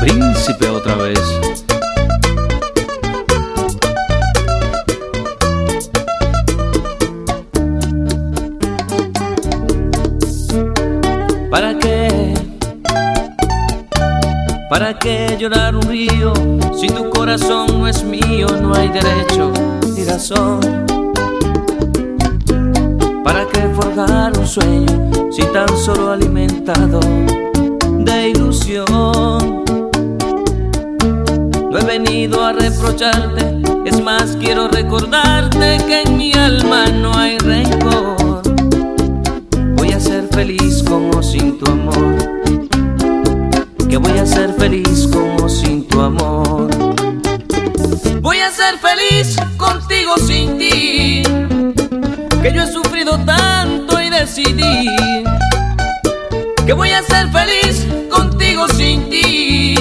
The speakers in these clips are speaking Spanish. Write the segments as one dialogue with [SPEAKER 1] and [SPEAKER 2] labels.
[SPEAKER 1] Príncipe otra vez. ¿Para qué llorar un río si tu corazón no es mío? No hay derecho ni razón. ¿Para qué forjar un sueño si tan solo alimentado de ilusión? No he venido a reprocharte, es más quiero recordarte que en mi alma no hay rencor. Voy a ser feliz como sin tu amor. Que voy a ser feliz como sin tu amor. Voy a ser feliz contigo sin ti. Que yo he sufrido tanto y decidí que voy a ser feliz contigo sin ti.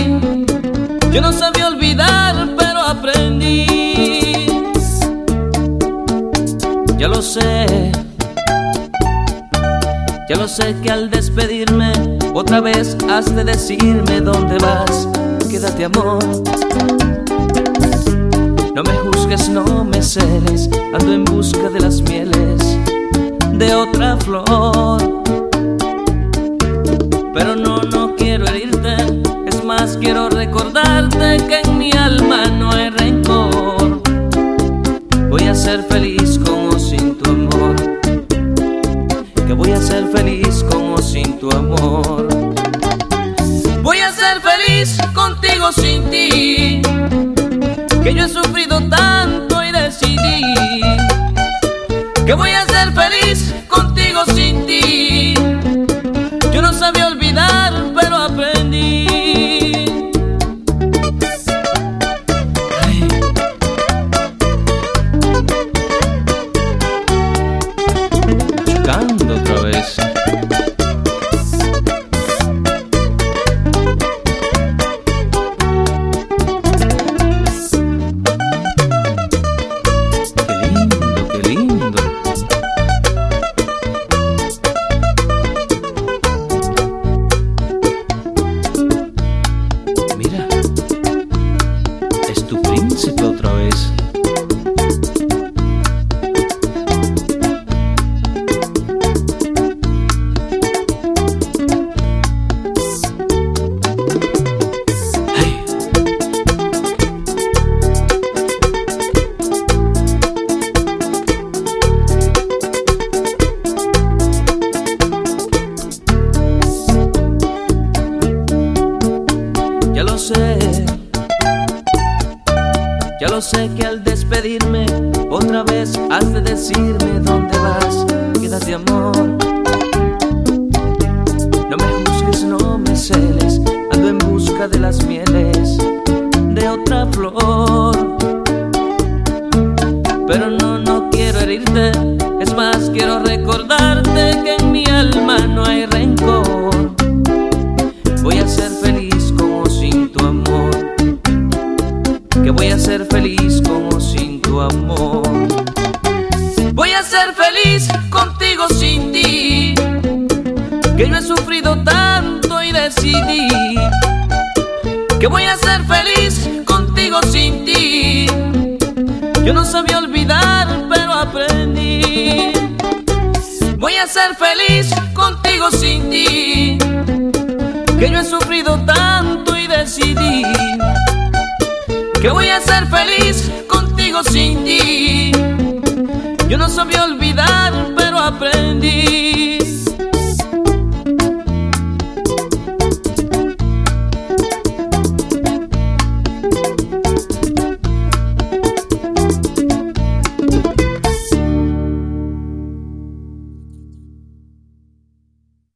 [SPEAKER 1] Yo no sabía olvidar, pero aprendí. Ya lo sé. Ya lo sé que al despedirme otra vez has de decirme dónde vas. Quédate amor. No me juzgues, no me celes. Ando en busca de las mieles de otra flor. Pero no, no quiero herirte. Es más, quiero recordarte que en mi alma no hay rencor. Voy a ser feliz Feliz contigo sin ti. Que yo he sufrido tanto y decidí que voy a ser feliz sé que al despedirme otra vez has de decirme dónde vas. Quédate amor. No me juzgues, no me celes, ando en busca de las mieles de otra flor. Pero no, no quiero herirte, es más quiero recordarte Que voy a ser feliz como sin tu amor. Voy a ser feliz contigo sin ti. Que yo he sufrido tanto y decidí que voy a ser feliz contigo sin ti. Yo no sabía olvidar, pero aprendí. Voy a ser feliz contigo sin ti que yo he sufrido tanto y decidí que voy a ser feliz contigo sin ti. Yo no sabía olvidar.